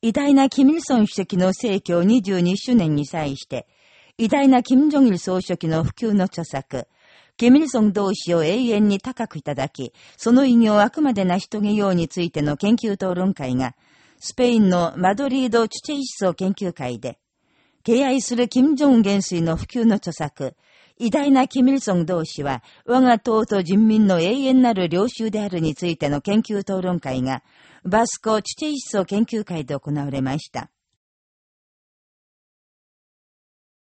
偉大なキミルソン主席の逝去22周年に際して、偉大なキム・ジョギル総書記の普及の著作、キミルソン同士を永遠に高くいただき、その意義をあくまで成し遂げようについての研究討論会が、スペインのマドリード・チュチェイ思想研究会で、敬愛する金正恩元帥の普及の著作、偉大なキミルソン同士は、我が党と人民の永遠なる領袖であるについての研究討論会が、バスコ・チチェイッソ研究会で行われました。